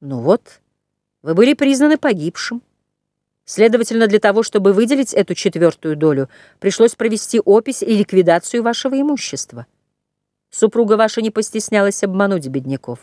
Ну вот, вы были признаны погибшим. Следовательно, для того, чтобы выделить эту четвертую долю, пришлось провести опись и ликвидацию вашего имущества. Супруга ваша не постеснялась обмануть бедняков.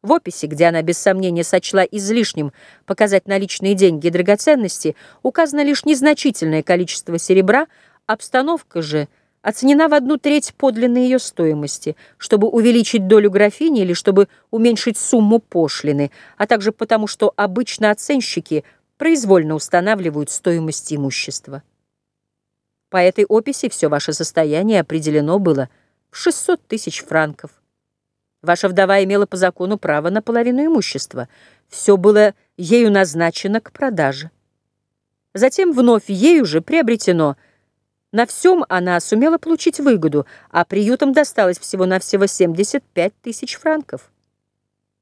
В описи, где она без сомнения сочла излишним показать наличные деньги и драгоценности, указано лишь незначительное количество серебра, обстановка же оценена в одну треть подлинной ее стоимости, чтобы увеличить долю графини или чтобы уменьшить сумму пошлины, а также потому, что обычно оценщики произвольно устанавливают стоимость имущества. По этой описи все ваше состояние определено было в 600 тысяч франков. Ваша вдова имела по закону право на половину имущества. Все было ею назначено к продаже. Затем вновь ею же приобретено. На всем она сумела получить выгоду, а приютам досталось всего-навсего 75 тысяч франков.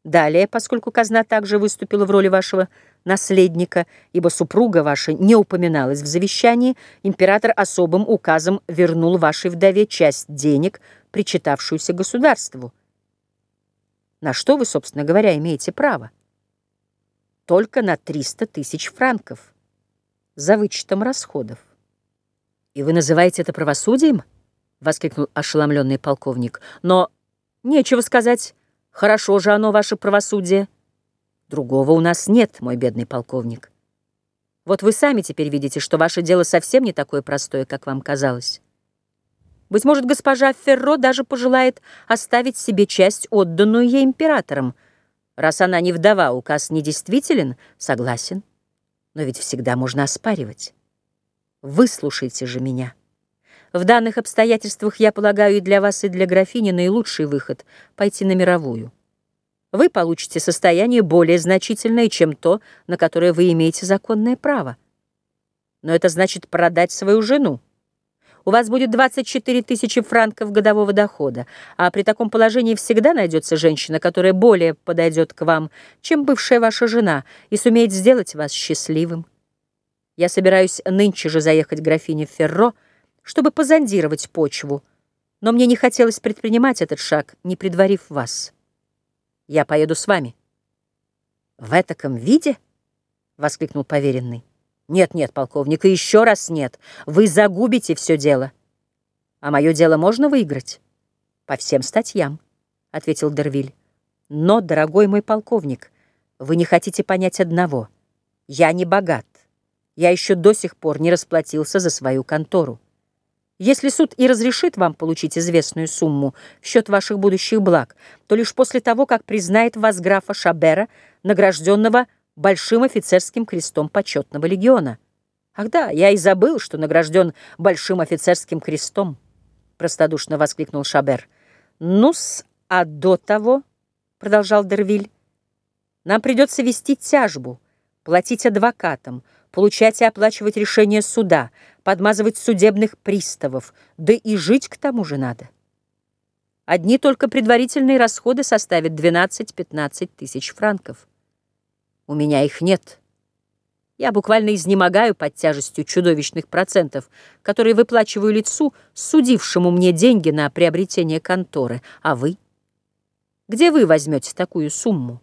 Далее, поскольку казна также выступила в роли вашего наследника, ибо супруга ваша не упоминалась в завещании, император особым указом вернул вашей вдове часть денег, причитавшуюся государству. На что вы, собственно говоря, имеете право? Только на 300 тысяч франков за вычетом расходов. «И вы называете это правосудием?» — воскликнул ошеломленный полковник. «Но нечего сказать, хорошо же оно, ваше правосудие. Другого у нас нет, мой бедный полковник. Вот вы сами теперь видите, что ваше дело совсем не такое простое, как вам казалось». Быть может, госпожа Ферро даже пожелает оставить себе часть, отданную ей императором. Раз она не вдова, указ недействителен, согласен. Но ведь всегда можно оспаривать. Выслушайте же меня. В данных обстоятельствах, я полагаю, и для вас, и для графини наилучший выход — пойти на мировую. Вы получите состояние более значительное, чем то, на которое вы имеете законное право. Но это значит продать свою жену у вас будет 24 тысячи франков годового дохода, а при таком положении всегда найдется женщина, которая более подойдет к вам, чем бывшая ваша жена, и сумеет сделать вас счастливым. Я собираюсь нынче же заехать к графине Ферро, чтобы позондировать почву, но мне не хотелось предпринимать этот шаг, не предварив вас. Я поеду с вами. — В этаком виде? — воскликнул поверенный. Нет, нет, полковник, и еще раз нет. Вы загубите все дело. А мое дело можно выиграть? По всем статьям, — ответил Дервиль. Но, дорогой мой полковник, вы не хотите понять одного. Я не богат. Я еще до сих пор не расплатился за свою контору. Если суд и разрешит вам получить известную сумму в счет ваших будущих благ, то лишь после того, как признает вас графа Шабера, награжденного большим офицерским крестом почетного легиона. Ах да, я и забыл, что награжден большим офицерским крестом, простодушно воскликнул Шабер. Ну-с, а до того, продолжал Дервиль, нам придется вести тяжбу, платить адвокатам, получать и оплачивать решения суда, подмазывать судебных приставов, да и жить к тому же надо. Одни только предварительные расходы составят 12-15 тысяч франков. У меня их нет. Я буквально изнемогаю под тяжестью чудовищных процентов, которые выплачиваю лицу, судившему мне деньги на приобретение конторы. А вы? Где вы возьмете такую сумму?